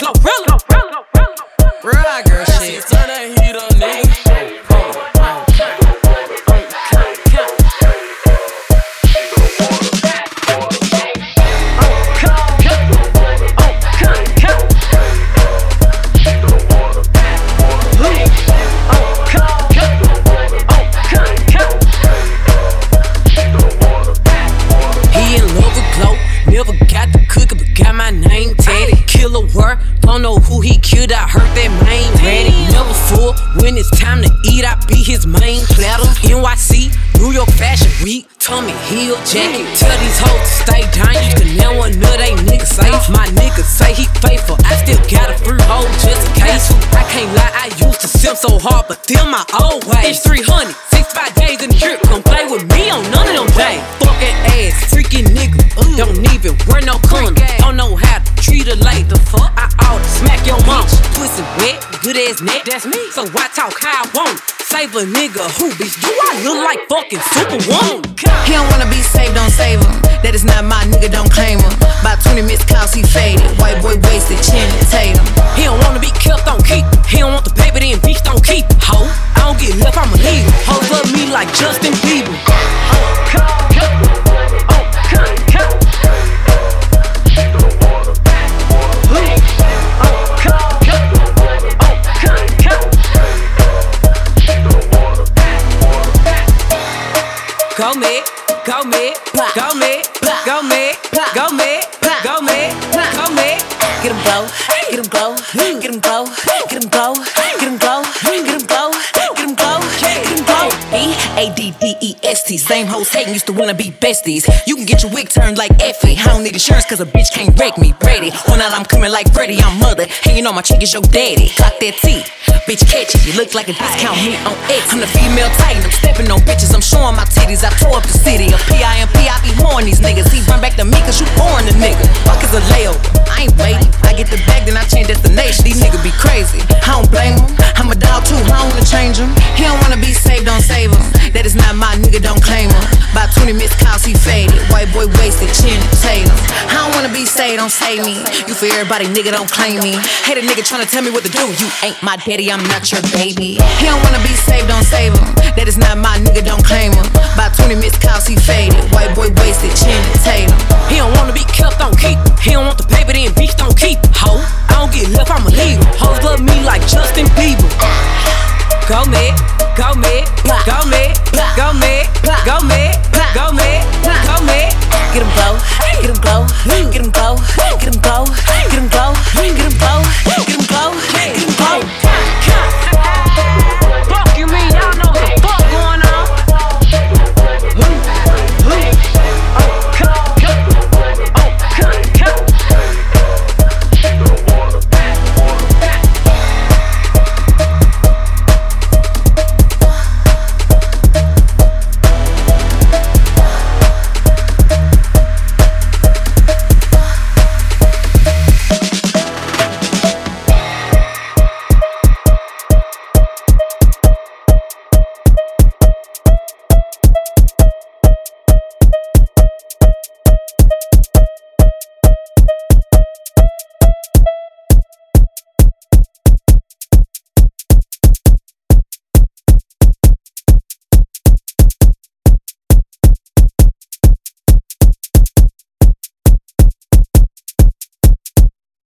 Glorilla. Real girl shit. Turn that heat up, nigga. Don't know who he killed, I heard that main ready. Never full, when it's time to eat, I be his main platter. NYC, New York Fashion Week, Tommy Hill jacket. Mm. Tell these hoes to stay down, you can now one of they niggas safe. My niggas say he faithful, I still got a free hoe just in case. I can't lie, I used to simp so hard, but them my old ways. It's 300, six, five days in the drip, come play with me on none of them days. Fucking ass, freaking nigga, mm. don't even wear no condom. Wet, good as neck, that's me. So I talk how I want. Save a nigga who, bitch, do I look like fucking Superwoman? He don't wanna be saved, don't save him. That is not my nigga, don't claim him. By 20 missed calls, he faded. White boy wasted, Channing Tatum. He don't wanna be kept, don't keep. He don't want the paper, then bitch, don't keep. Ho, I don't get left, I'ma leave. Hoes love me like Justin Bieber. Go me, go me, go me, go me, go me, go me, go. Get him glow, get him glow, get him glow, get him glow, A D D E S T, same hoes hating, used to wanna be besties. You can get your wig turned like Effie. I don't need insurance cause a bitch can't wreck me. One out I'm coming like Freddy, I'm mother. Hanging on my chick is your daddy. Clock that T, bitch catch it. You look like a discount me on X. I'm the female titan, I'm stepping on bitches, I'm showing my titties. I tore up the city. A P.I.M.P. I be horn these niggas. He run back to me cause you born the nigga. Fuck is a layover. By 20 missed calls, he faded. White boy wasted, Channing Tatum. I don't wanna be saved, don't save me. You for everybody, nigga, don't claim me. Hate a nigga tryna tell me what to do. You ain't my daddy, I'm not your baby. He don't wanna be saved, don't save him. That is not my nigga, don't claim him. By 20 missed calls, he faded. White boy wasted, get him glow, get him glow, get him glow.